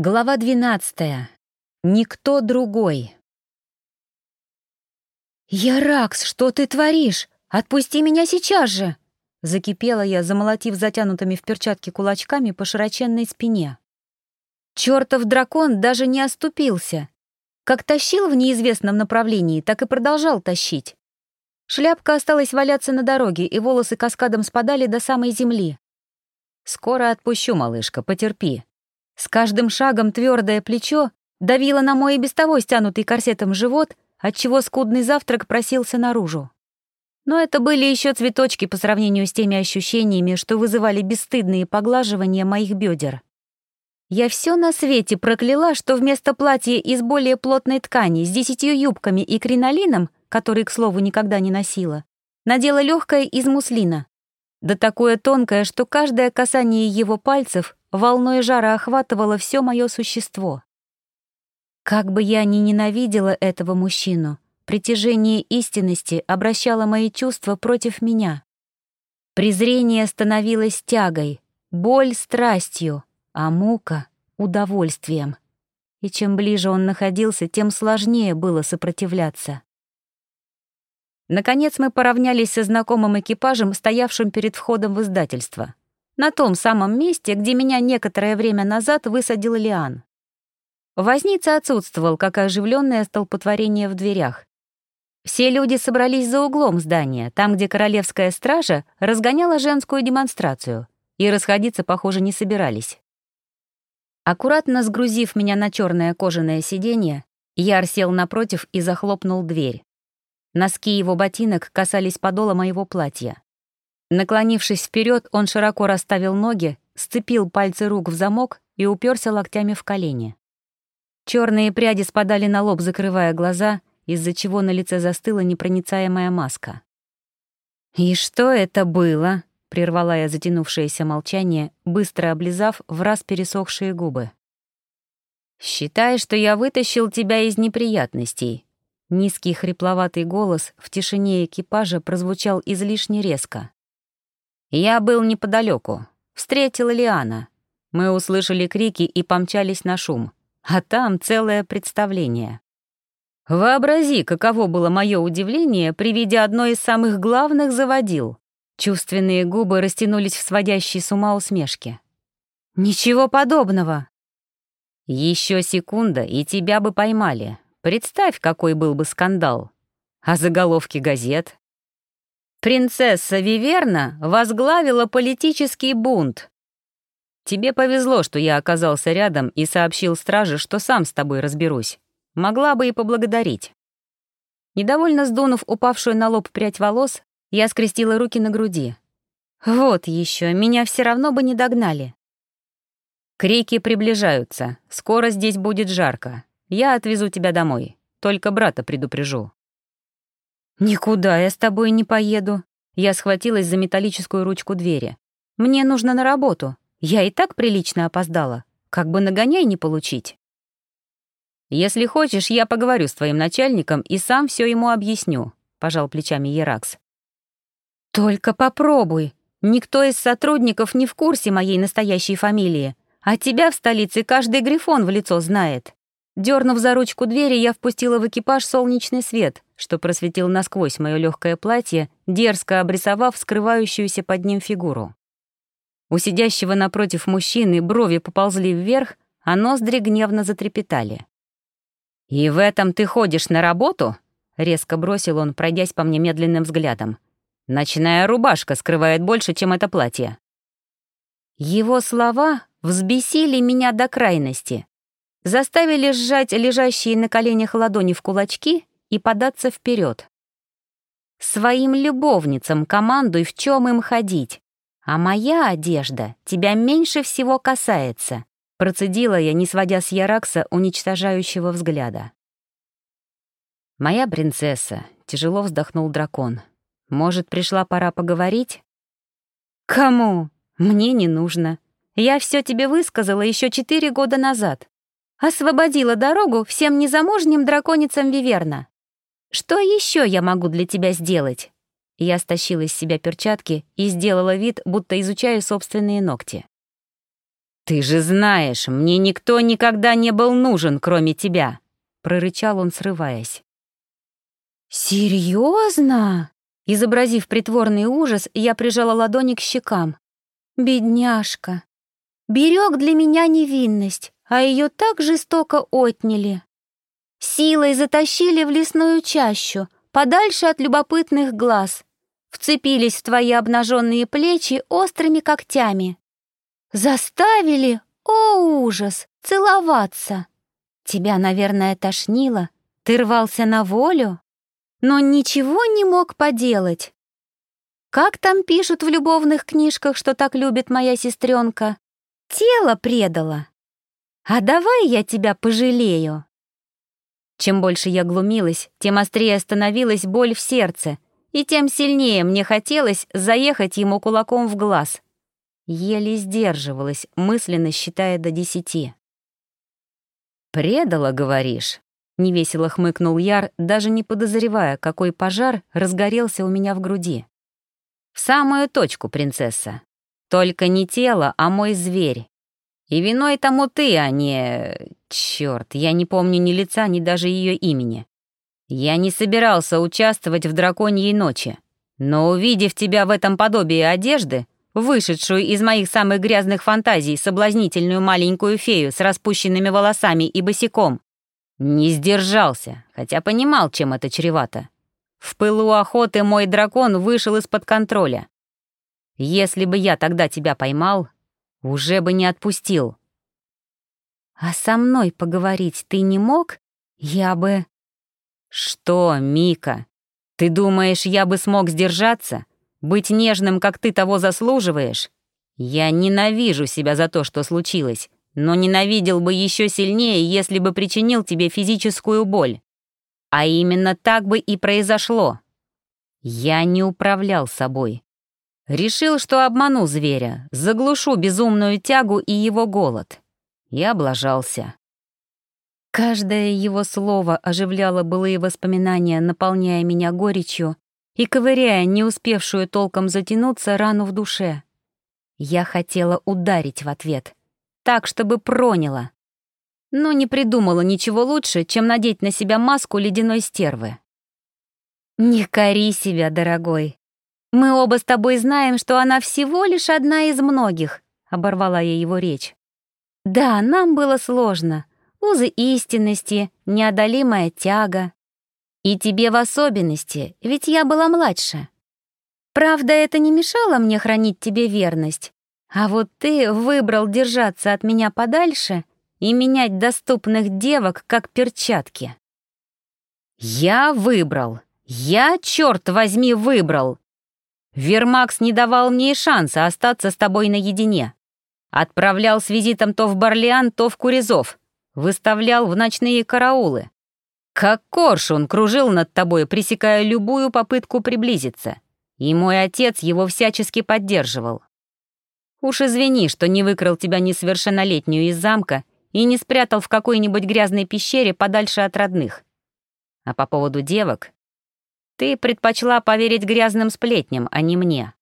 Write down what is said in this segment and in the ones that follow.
Глава 12. Никто другой. «Яракс, что ты творишь? Отпусти меня сейчас же!» Закипела я, замолотив затянутыми в перчатки кулачками по широченной спине. Чёртов дракон даже не оступился. Как тащил в неизвестном направлении, так и продолжал тащить. Шляпка осталась валяться на дороге, и волосы каскадом спадали до самой земли. «Скоро отпущу, малышка, потерпи», с каждым шагом твердое плечо давило на мой и без того стянутый корсетом живот, отчего скудный завтрак просился наружу. Но это были еще цветочки по сравнению с теми ощущениями, что вызывали бесстыдные поглаживания моих бедер. Я все на свете прокляла, что вместо платья из более плотной ткани с десятью юбками и кринолином, который, к слову, никогда не носила, надела легкое из муслина. Да такое тонкое, что каждое касание его пальцев волной жара охватывало все мое существо. Как бы я ни ненавидела этого мужчину, притяжение истинности обращало мои чувства против меня. Презрение становилось тягой, боль — страстью, а мука — удовольствием. И чем ближе он находился, тем сложнее было сопротивляться. Наконец мы поравнялись со знакомым экипажем, стоявшим перед входом в издательство на том самом месте, где меня некоторое время назад высадил Лиан. Возница отсутствовал, как оживленное столпотворение в дверях. Все люди собрались за углом здания, там, где королевская стража разгоняла женскую демонстрацию, и расходиться, похоже, не собирались. Аккуратно сгрузив меня на черное кожаное сиденье, Яр сел напротив и захлопнул дверь. Носки его ботинок касались подола моего платья. Наклонившись вперед, он широко расставил ноги, сцепил пальцы рук в замок и уперся локтями в колени. Черные пряди спадали на лоб, закрывая глаза, из-за чего на лице застыла непроницаемая маска. «И что это было?» — прервала я затянувшееся молчание, быстро облизав в раз пересохшие губы. «Считай, что я вытащил тебя из неприятностей». Низкий хрипловатый голос в тишине экипажа прозвучал излишне резко. Я был неподалеку. Встретила Лиана. Мы услышали крики и помчались на шум. А там целое представление. Вообрази, каково было мое удивление при виде одной из самых главных заводил. Чувственные губы растянулись в сводящей с ума усмешке. «Ничего подобного!» Еще секунда, и тебя бы поймали. Представь, какой был бы скандал. А заголовки газет? Принцесса Виверна возглавила политический бунт. Тебе повезло, что я оказался рядом и сообщил страже, что сам с тобой разберусь. Могла бы и поблагодарить. Недовольно сдунув упавшую на лоб прядь волос, я скрестила руки на груди. Вот еще, меня все равно бы не догнали. Крики приближаются. Скоро здесь будет жарко. Я отвезу тебя домой. Только брата предупрежу. «Никуда я с тобой не поеду». Я схватилась за металлическую ручку двери. «Мне нужно на работу. Я и так прилично опоздала. Как бы нагоняй не получить». «Если хочешь, я поговорю с твоим начальником и сам все ему объясню», — пожал плечами Еракс. «Только попробуй. Никто из сотрудников не в курсе моей настоящей фамилии, а тебя в столице каждый грифон в лицо знает». Дернув за ручку двери, я впустила в экипаж солнечный свет, что просветил насквозь мое легкое платье, дерзко обрисовав скрывающуюся под ним фигуру. У сидящего напротив мужчины брови поползли вверх, а ноздри гневно затрепетали. «И в этом ты ходишь на работу?» — резко бросил он, пройдясь по мне медленным взглядом. «Ночная рубашка скрывает больше, чем это платье». Его слова взбесили меня до крайности заставили сжать лежащие на коленях ладони в кулачки и податься вперед. Своим любовницам командуй, в чем им ходить. А моя одежда тебя меньше всего касается, процедила я, не сводя с Яракса уничтожающего взгляда. «Моя принцесса», — тяжело вздохнул дракон. «Может, пришла пора поговорить?» «Кому? Мне не нужно. Я все тебе высказала еще четыре года назад освободила дорогу всем незамужним драконицам Виверна. Что еще я могу для тебя сделать?» Я стащила из себя перчатки и сделала вид, будто изучаю собственные ногти. «Ты же знаешь, мне никто никогда не был нужен, кроме тебя», — прорычал он, срываясь. «Серьезно?» Изобразив притворный ужас, я прижала ладони к щекам. «Бедняжка! Берег для меня невинность, а ее так жестоко отняли. Силой затащили в лесную чащу, подальше от любопытных глаз. Вцепились в твои обнаженные плечи острыми когтями. Заставили, о ужас, целоваться. Тебя, наверное, тошнило. Ты рвался на волю, но ничего не мог поделать. Как там пишут в любовных книжках, что так любит моя сестренка? Тело предало. А давай я тебя пожалею. Чем больше я глумилась, тем острее становилась боль в сердце, и тем сильнее мне хотелось заехать ему кулаком в глаз. Еле сдерживалась, мысленно считая до десяти. «Предала, говоришь?» — невесело хмыкнул Яр, даже не подозревая, какой пожар разгорелся у меня в груди. «В самую точку, принцесса. Только не тело, а мой зверь. И виной тому ты, а не... Чёрт, я не помню ни лица, ни даже ее имени. Я не собирался участвовать в драконьей ночи, но увидев тебя в этом подобии одежды, вышедшую из моих самых грязных фантазий соблазнительную маленькую фею с распущенными волосами и босиком, не сдержался, хотя понимал, чем это чревато. В пылу охоты мой дракон вышел из-под контроля. Если бы я тогда тебя поймал, уже бы не отпустил. А со мной поговорить ты не мог? Я бы... Что, Мика, ты думаешь, я бы смог сдержаться? Быть нежным, как ты того заслуживаешь? Я ненавижу себя за то, что случилось, но ненавидел бы еще сильнее, если бы причинил тебе физическую боль. А именно так бы и произошло. Я не управлял собой. Решил, что обману зверя, заглушу безумную тягу и его голод. И облажался. Каждое его слово оживляло былые воспоминания, наполняя меня горечью и ковыряя не успевшую толком затянуться рану в душе. Я хотела ударить в ответ, так, чтобы проняло. Но не придумала ничего лучше, чем надеть на себя маску ледяной стервы. «Не кори себя, дорогой», «Мы оба с тобой знаем, что она всего лишь одна из многих», — оборвала я его речь. «Да, нам было сложно. Узы истинности, неодолимая тяга. И тебе в особенности, ведь я была младше. Правда, это не мешало мне хранить тебе верность. А вот ты выбрал держаться от меня подальше и менять доступных девок как перчатки». «Я выбрал. Я, черт возьми, выбрал!» Вермакс не давал мне и шанса остаться с тобой наедине. Отправлял с визитом то в Барлиан, то в Куризов. Выставлял в ночные караулы. Как коршун кружил над тобой, пресекая любую попытку приблизиться. И мой отец его всячески поддерживал. Уж извини, что не выкрал тебя несовершеннолетнюю из замка и не спрятал в какой-нибудь грязной пещере подальше от родных. А по поводу девок, ты предпочла поверить грязным сплетням, а не мне.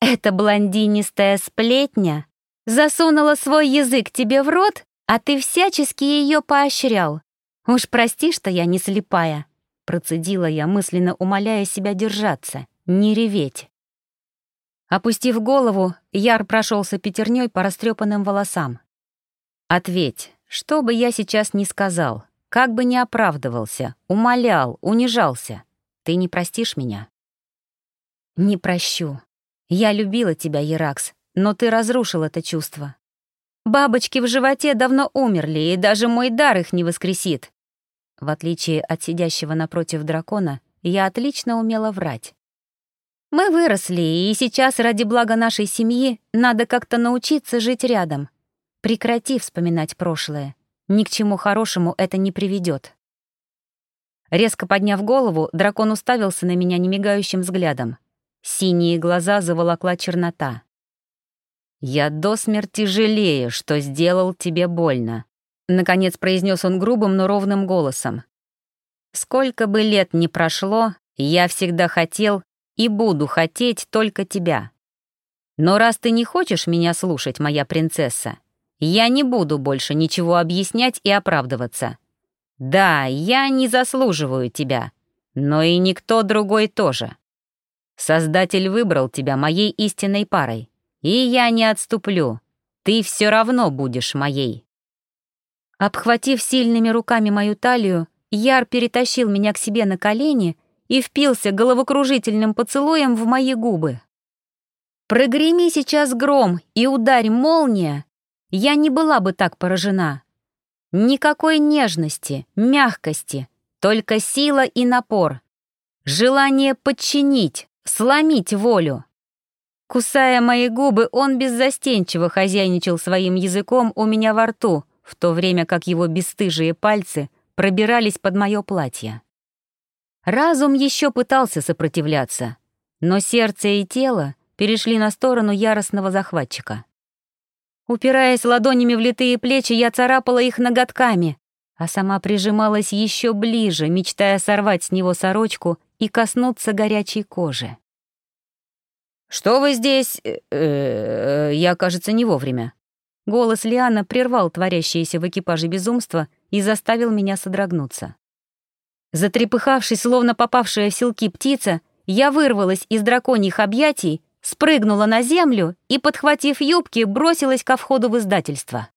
Эта блондинистая сплетня засунула свой язык тебе в рот, а ты всячески ее поощрял. Уж прости, что я не слепая, процедила я, мысленно умоляя себя держаться, не реветь. Опустив голову, Яр прошелся пятерней по растрепанным волосам. «Ответь, что бы я сейчас ни сказал, как бы ни оправдывался, умолял, унижался, ты не простишь меня? Не прощу. Я любила тебя, Еракс, но ты разрушил это чувство. Бабочки в животе давно умерли, и даже мой дар их не воскресит. В отличие от сидящего напротив дракона, я отлично умела врать. Мы выросли, и сейчас ради блага нашей семьи надо как-то научиться жить рядом. Прекрати вспоминать прошлое. Ни к чему хорошему это не приведет. Резко подняв голову, дракон уставился на меня немигающим взглядом. Синие глаза заволокла чернота. «Я до смерти жалею, что сделал тебе больно», — наконец произнес он грубым, но ровным голосом. «Сколько бы лет ни прошло, я всегда хотел и буду хотеть только тебя. Но раз ты не хочешь меня слушать, моя принцесса, я не буду больше ничего объяснять и оправдываться. Да, я не заслуживаю тебя, но и никто другой тоже. Создатель выбрал тебя моей истинной парой, и я не отступлю. Ты все равно будешь моей. Обхватив сильными руками мою талию, Яр перетащил меня к себе на колени и впился головокружительным поцелуем в мои губы. Прогреми сейчас гром и ударь молния, я не была бы так поражена. Никакой нежности, мягкости, только сила и напор. Желание подчинить, сломить волю. Кусая мои губы, он беззастенчиво хозяйничал своим языком у меня во рту, в то время как его бесстыжие пальцы пробирались под мое платье. Разум еще пытался сопротивляться, но сердце и тело перешли на сторону яростного захватчика. Упираясь ладонями в литые плечи, я царапала их ноготками, а сама прижималась еще ближе, мечтая сорвать с него сорочку и коснуться горячей кожи. «Что вы здесь...» э -э Я, кажется, не вовремя. Голос Лиана прервал творящееся в экипаже безумство и заставил меня содрогнуться. Затрепыхавшись, словно попавшая в селки птица, я вырвалась из драконьих объятий, спрыгнула на землю и, подхватив юбки, бросилась ко входу в издательство.